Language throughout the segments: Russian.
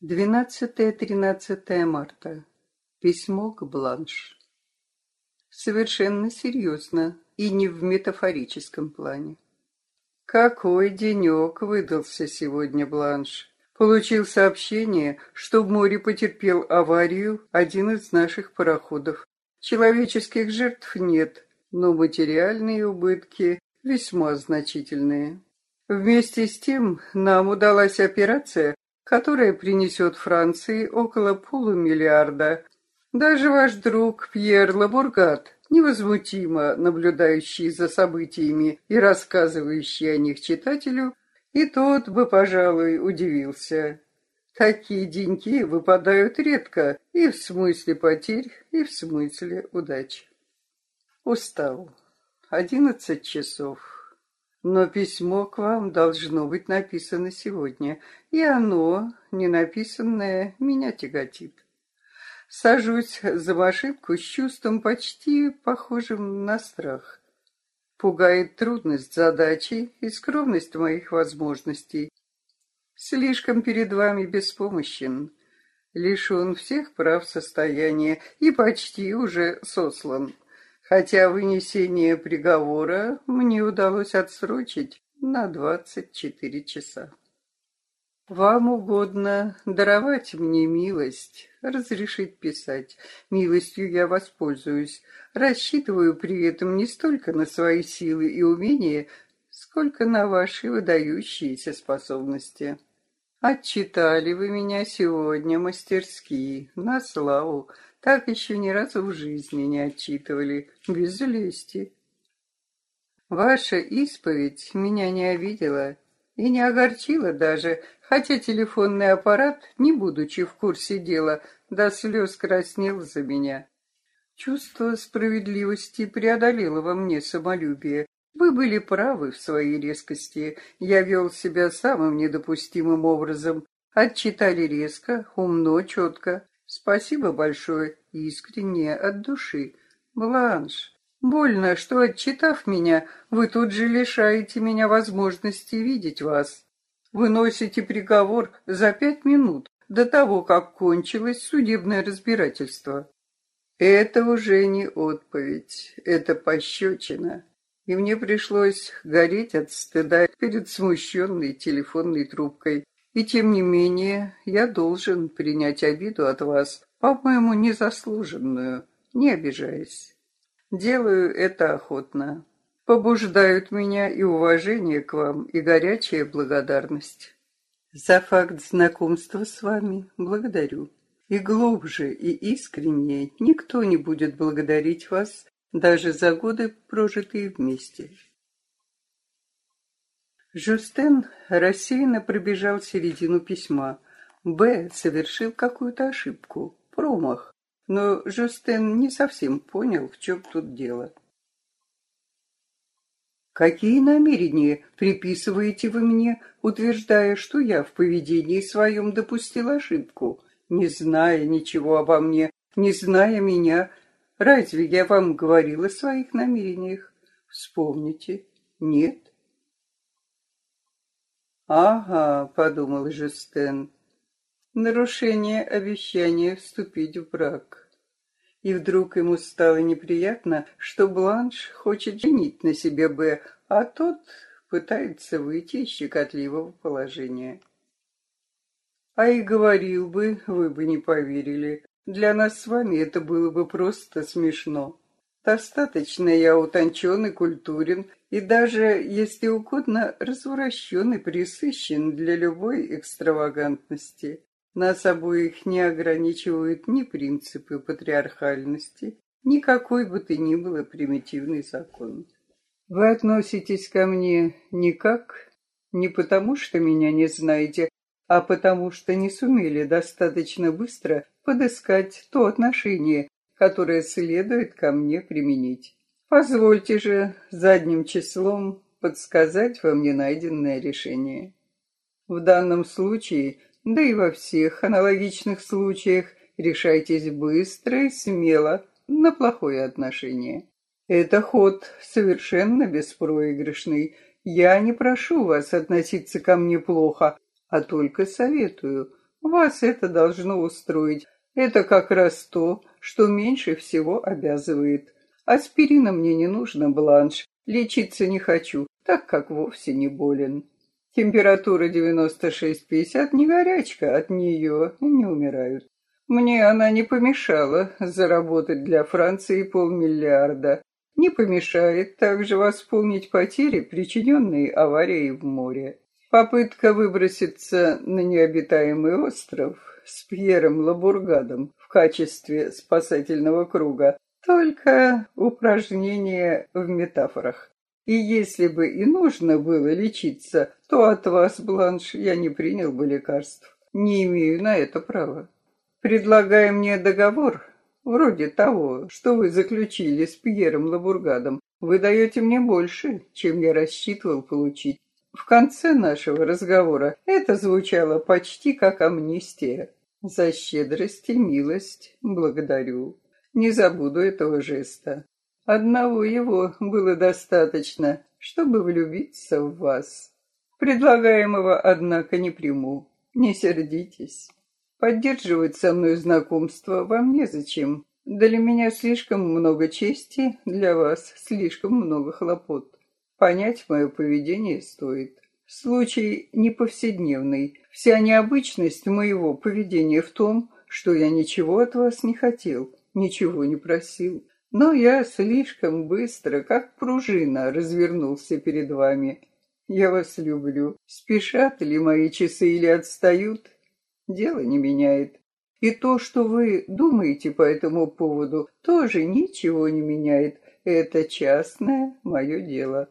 12-13 марта. Письмо к Бланш. Совершенно серьезно и не в метафорическом плане. Какой денек выдался сегодня, Бланш. Получил сообщение, что в море потерпел аварию один из наших пароходов. Человеческих жертв нет, но материальные убытки весьма значительные. Вместе с тем нам удалась операция, которая принесет Франции около полумиллиарда. Даже ваш друг Пьер Лабургат, невозмутимо наблюдающий за событиями и рассказывающий о них читателю, и тот бы, пожалуй, удивился. Такие деньги выпадают редко и в смысле потерь, и в смысле удачи. Устал. Одиннадцать часов. Но письмо к вам должно быть написано сегодня, и оно, не написанное, меня тяготит. Сажусь за ошибку с чувством почти похожим на страх. Пугает трудность задачи и скромность моих возможностей. Слишком перед вами беспомощен, лишен всех прав состояния и почти уже сослан хотя вынесение приговора мне удалось отсрочить на двадцать четыре часа. Вам угодно даровать мне милость, разрешить писать. Милостью я воспользуюсь. Рассчитываю при этом не столько на свои силы и умения, сколько на ваши выдающиеся способности. Отчитали вы меня сегодня мастерски, на славу, так еще ни разу в жизни не отчитывали, без лести. Ваша исповедь меня не обидела и не огорчила даже, хотя телефонный аппарат, не будучи в курсе дела, до слез краснел за меня. Чувство справедливости преодолело во мне самолюбие. Вы были правы в своей резкости. Я вел себя самым недопустимым образом. Отчитали резко, умно, четко. Спасибо большое, искренне, от души. Бланш, больно, что, отчитав меня, вы тут же лишаете меня возможности видеть вас. Вы носите приговор за пять минут до того, как кончилось судебное разбирательство. Это уже не отповедь, это пощечина. И мне пришлось гореть от стыда перед смущенной телефонной трубкой. И тем не менее, я должен принять обиду от вас, по-моему, незаслуженную, не обижаясь. Делаю это охотно. Побуждают меня и уважение к вам, и горячая благодарность. За факт знакомства с вами благодарю. И глубже, и искреннее никто не будет благодарить вас даже за годы, прожитые вместе. Жюстен рассеянно пробежал середину письма. Б совершил какую-то ошибку, промах, но Жюстен не совсем понял, в чем тут дело. Какие намерения приписываете вы мне, утверждая, что я в поведении своем допустил ошибку, не зная ничего обо мне, не зная меня? Разве я вам говорил о своих намерениях? Вспомните. Нет? «Ага», — подумал Жестен, — «нарушение обещания вступить в брак». И вдруг ему стало неприятно, что Бланш хочет женить на себе Б, а тот пытается выйти из щекотливого положения. А и говорил бы, вы бы не поверили. Для нас с вами это было бы просто смешно. Достаточно я утончен и культурен, и даже, если угодно, развращен и присыщен для любой экстравагантности. Нас обоих не ограничивают ни принципы патриархальности, ни какой бы то ни было примитивный закон. Вы относитесь ко мне никак, не потому что меня не знаете, а потому что не сумели достаточно быстро подыскать то отношение, которое следует ко мне применить. Позвольте же задним числом подсказать вам ненайденное решение. В данном случае, да и во всех аналогичных случаях, решайтесь быстро и смело на плохое отношение. Это ход совершенно беспроигрышный. Я не прошу вас относиться ко мне плохо, а только советую. Вас это должно устроить. Это как раз то, что меньше всего обязывает. Аспирина мне не нужно, Бланш. Лечиться не хочу, так как вовсе не болен. Температура 96-50 не горячка, от нее не умирают. Мне она не помешала заработать для Франции полмиллиарда. Не помешает также восполнить потери, причиненные аварией в море. Попытка выброситься на необитаемый остров с Пьером Лабургадом в качестве спасательного круга только упражнение в метафорах. И если бы и нужно было лечиться, то от вас, Бланш, я не принял бы лекарств. Не имею на это права. Предлагая мне договор, вроде того, что вы заключили с Пьером Лабургадом, вы даете мне больше, чем я рассчитывал получить. В конце нашего разговора это звучало почти как амнистия. За щедрость и милость благодарю. Не забуду этого жеста. Одного его было достаточно, чтобы влюбиться в вас. Предлагаемого, однако, не приму. Не сердитесь. Поддерживать со мной знакомство вам незачем. Для меня слишком много чести, для вас слишком много хлопот. Понять мое поведение стоит. Случай не повседневный. Вся необычность моего поведения в том, что я ничего от вас не хотел, ничего не просил. Но я слишком быстро, как пружина, развернулся перед вами. Я вас люблю. Спешат ли мои часы или отстают? Дело не меняет. И то, что вы думаете по этому поводу, тоже ничего не меняет. Это частное мое дело.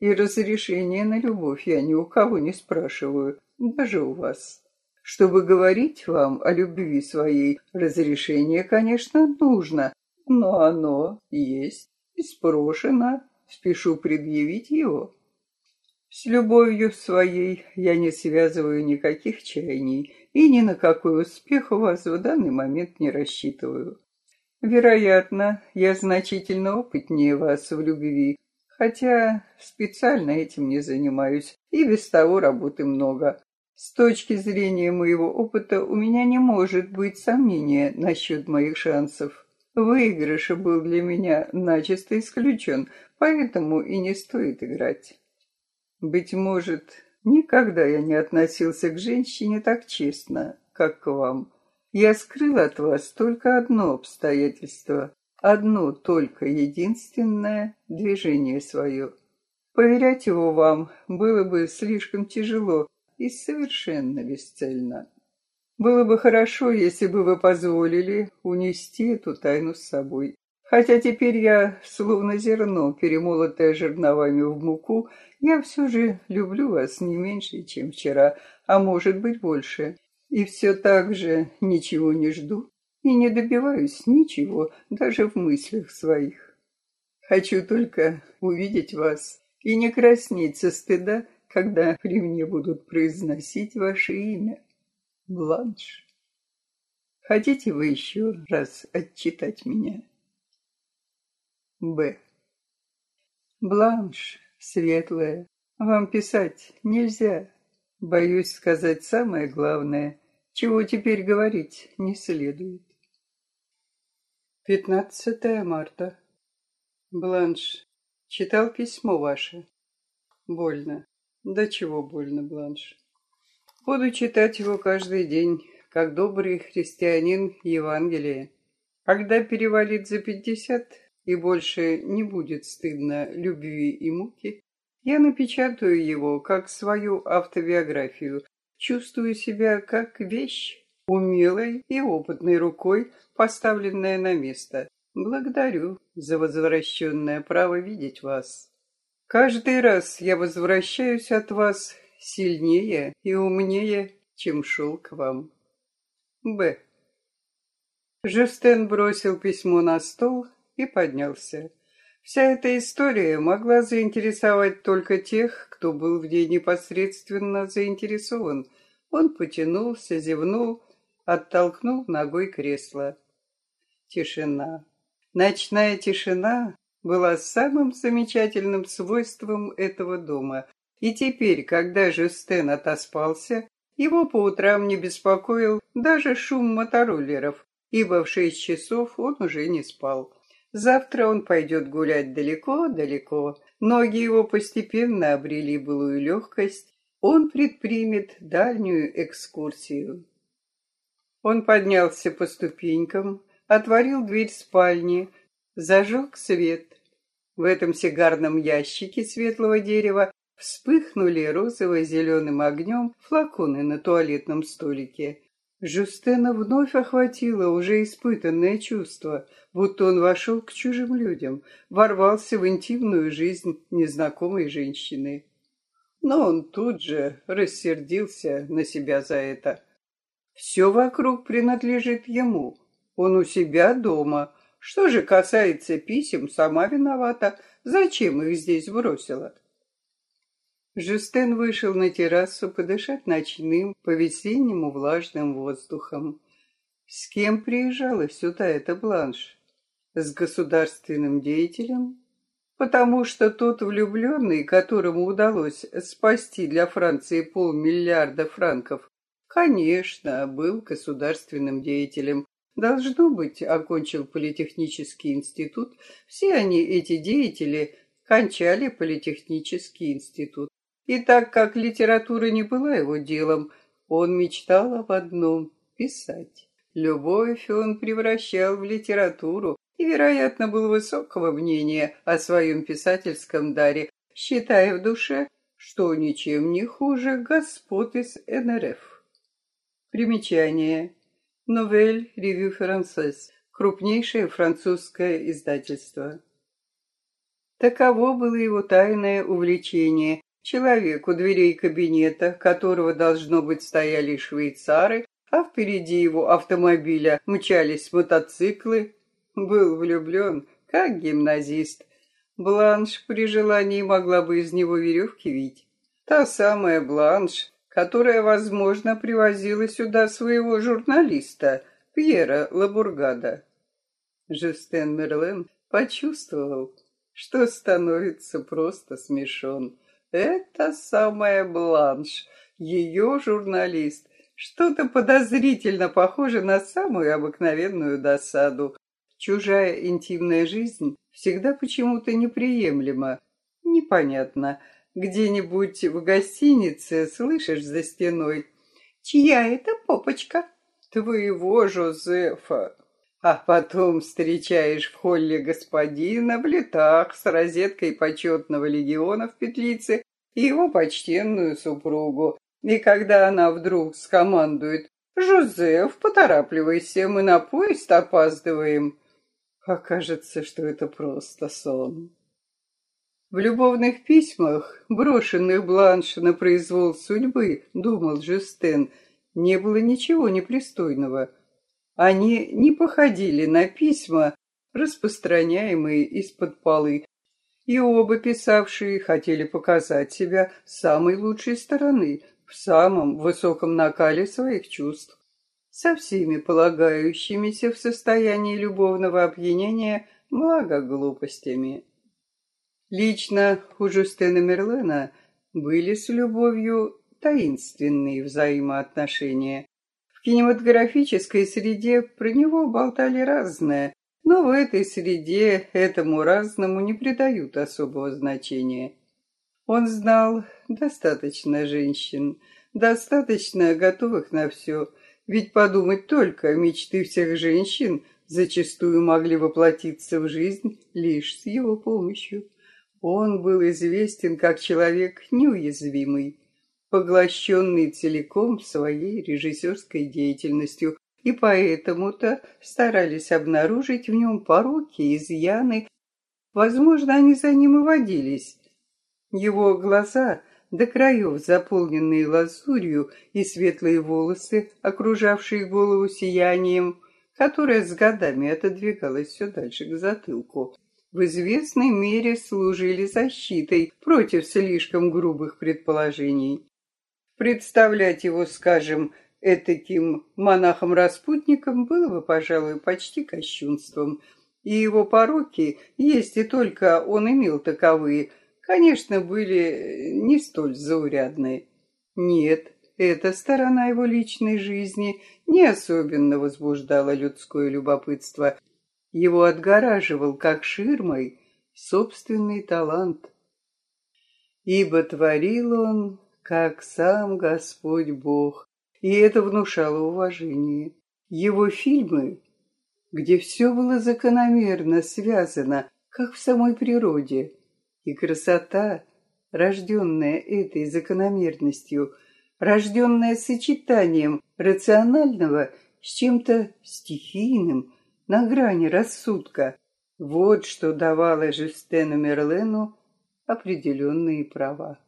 И разрешения на любовь я ни у кого не спрашиваю, даже у вас. Чтобы говорить вам о любви своей, разрешение, конечно, нужно, но оно есть и спрошено, спешу предъявить его. С любовью своей я не связываю никаких чаяний и ни на какой успех у вас в данный момент не рассчитываю. Вероятно, я значительно опытнее вас в любви, хотя специально этим не занимаюсь, и без того работы много. С точки зрения моего опыта у меня не может быть сомнения насчет моих шансов. Выигрыш был для меня начисто исключен, поэтому и не стоит играть. Быть может, никогда я не относился к женщине так честно, как к вам. Я скрыл от вас только одно обстоятельство, одно только единственное движение свое. Поверять его вам было бы слишком тяжело и совершенно бесцельно. Было бы хорошо, если бы вы позволили унести эту тайну с собой. Хотя теперь я, словно зерно, перемолотое жерновами в муку, я все же люблю вас не меньше, чем вчера, а может быть больше. И все так же ничего не жду и не добиваюсь ничего, даже в мыслях своих. Хочу только увидеть вас и не краснеть со стыда, когда при мне будут произносить ваше имя. Бланш. Хотите вы еще раз отчитать меня? Б. Бланш, светлая, вам писать нельзя. Боюсь сказать самое главное, чего теперь говорить не следует. 15 марта. Бланш, читал письмо ваше. Больно. Да чего больно, Бланш. Буду читать его каждый день, как добрый христианин Евангелия. Когда перевалит за пятьдесят и больше не будет стыдно любви и муки, я напечатаю его как свою автобиографию, чувствую себя как вещь, умелой и опытной рукой, поставленная на место. Благодарю за возвращенное право видеть вас. Каждый раз я возвращаюсь от вас сильнее и умнее, чем шел к вам. Б. Жюстен бросил письмо на стол и поднялся. Вся эта история могла заинтересовать только тех, кто был в ней непосредственно заинтересован. Он потянулся, зевнул, оттолкнул ногой кресло. Тишина. Ночная тишина была самым замечательным свойством этого дома. И теперь, когда Жюстен отоспался Его по утрам не беспокоил даже шум мотороллеров, ибо в шесть часов он уже не спал. Завтра он пойдет гулять далеко-далеко. Ноги его постепенно обрели былую легкость. Он предпримет дальнюю экскурсию. Он поднялся по ступенькам, отворил дверь спальни, зажег свет. В этом сигарном ящике светлого дерева вспыхнули розово-зеленым огнем флаконы на туалетном столике. Жустена вновь охватило уже испытанное чувство, будто он вошел к чужим людям, ворвался в интимную жизнь незнакомой женщины. Но он тут же рассердился на себя за это. Все вокруг принадлежит ему. Он у себя дома. Что же касается писем, сама виновата. Зачем их здесь бросила? Жюстен вышел на террасу подышать ночным, по-весеннему влажным воздухом. С кем приезжала сюда эта бланш? С государственным деятелем? Потому что тот влюбленный, которому удалось спасти для Франции полмиллиарда франков, конечно, был государственным деятелем. Должно быть, окончил политехнический институт. Все они, эти деятели, кончали политехнический институт. И так как литература не была его делом, он мечтал об одном — писать. Любовь он превращал в литературу и, вероятно, был высокого мнения о своем писательском даре, считая в душе, что ничем не хуже господ из НРФ. Примечание. Новель Ревю Францез. Крупнейшее французское издательство. Таково было его тайное увлечение, Человек у дверей кабинета, которого, должно быть, стояли швейцары, а впереди его автомобиля мчались мотоциклы, был влюблен, как гимназист. Бланш при желании могла бы из него веревки вить. Та самая Бланш, которая, возможно, привозила сюда своего журналиста, Пьера Лабургада. Жестен Мерлен почувствовал, что становится просто смешон. Это самая Бланш, ее журналист. Что-то подозрительно похоже на самую обыкновенную досаду. Чужая интимная жизнь всегда почему-то неприемлема. Непонятно. Где-нибудь в гостинице слышишь за стеной «Чья это попочка?» «Твоего Жозефа». А потом встречаешь в холле господина в летах с розеткой почетного легиона в петлице и его почтенную супругу. И когда она вдруг скомандует «Жозеф, поторапливайся, мы на поезд опаздываем», окажется, что это просто сон. В любовных письмах, брошенных Бланш на произвол судьбы, думал Жюстен, не было ничего непристойного – они не походили на письма, распространяемые из-под полы, и оба писавшие хотели показать себя с самой лучшей стороны, в самом высоком накале своих чувств, со всеми полагающимися в состоянии любовного опьянения глупостями. Лично у Жустена Мерлена были с любовью таинственные взаимоотношения. В кинематографической среде про него болтали разное, но в этой среде этому разному не придают особого значения. Он знал достаточно женщин, достаточно готовых на все, ведь подумать только, мечты всех женщин зачастую могли воплотиться в жизнь лишь с его помощью. Он был известен как человек неуязвимый, поглощенный целиком своей режиссерской деятельностью, и поэтому-то старались обнаружить в нем пороки, изъяны. Возможно, они за ним и водились. Его глаза, до краев заполненные лазурью, и светлые волосы, окружавшие голову сиянием, которое с годами отодвигалось все дальше к затылку, в известной мере служили защитой против слишком грубых предположений. Представлять его, скажем, этаким монахом-распутником было бы, пожалуй, почти кощунством. И его пороки, если только он имел таковые, конечно, были не столь заурядные. Нет, эта сторона его личной жизни не особенно возбуждала людское любопытство. Его отгораживал, как ширмой, собственный талант. Ибо творил он, как сам Господь Бог, и это внушало уважение. Его фильмы, где все было закономерно связано, как в самой природе, и красота, рожденная этой закономерностью, рожденная сочетанием рационального с чем-то стихийным, на грани рассудка, вот что давало Жюстену Мерлену определенные права.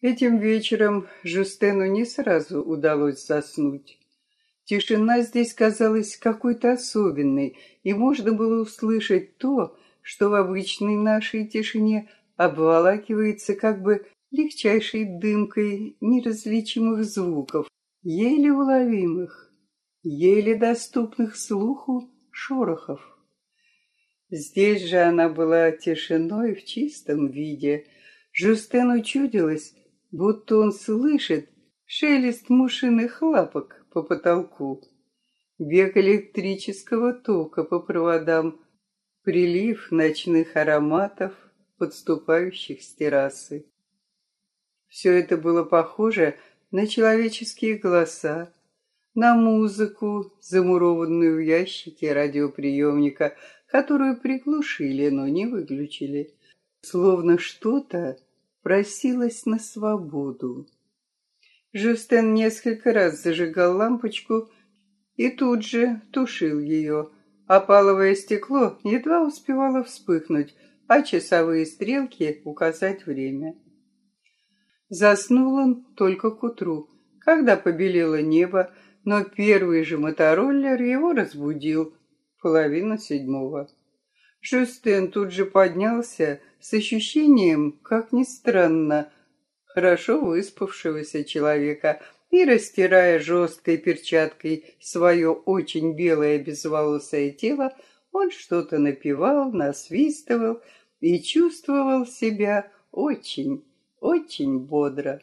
Этим вечером Жюстену не сразу удалось заснуть. Тишина здесь казалась какой-то особенной, и можно было услышать то, что в обычной нашей тишине обволакивается как бы легчайшей дымкой неразличимых звуков, еле уловимых, еле доступных слуху шорохов. Здесь же она была тишиной в чистом виде. Жустену чудилось, будто он слышит шелест мушиных лапок по потолку, бег электрического тока по проводам, прилив ночных ароматов, подступающих с террасы. Все это было похоже на человеческие голоса, на музыку, замурованную в ящике радиоприемника, которую приглушили, но не выключили. Словно что-то просилось на свободу. Жюстен несколько раз зажигал лампочку и тут же тушил ее. Опаловое стекло едва успевало вспыхнуть, а часовые стрелки указать время. Заснул он только к утру, когда побелело небо, но первый же мотороллер его разбудил, половина седьмого. Жюстен тут же поднялся с ощущением, как ни странно, хорошо выспавшегося человека и, растирая жесткой перчаткой свое очень белое безволосое тело, он что-то напевал, насвистывал и чувствовал себя очень, очень бодро.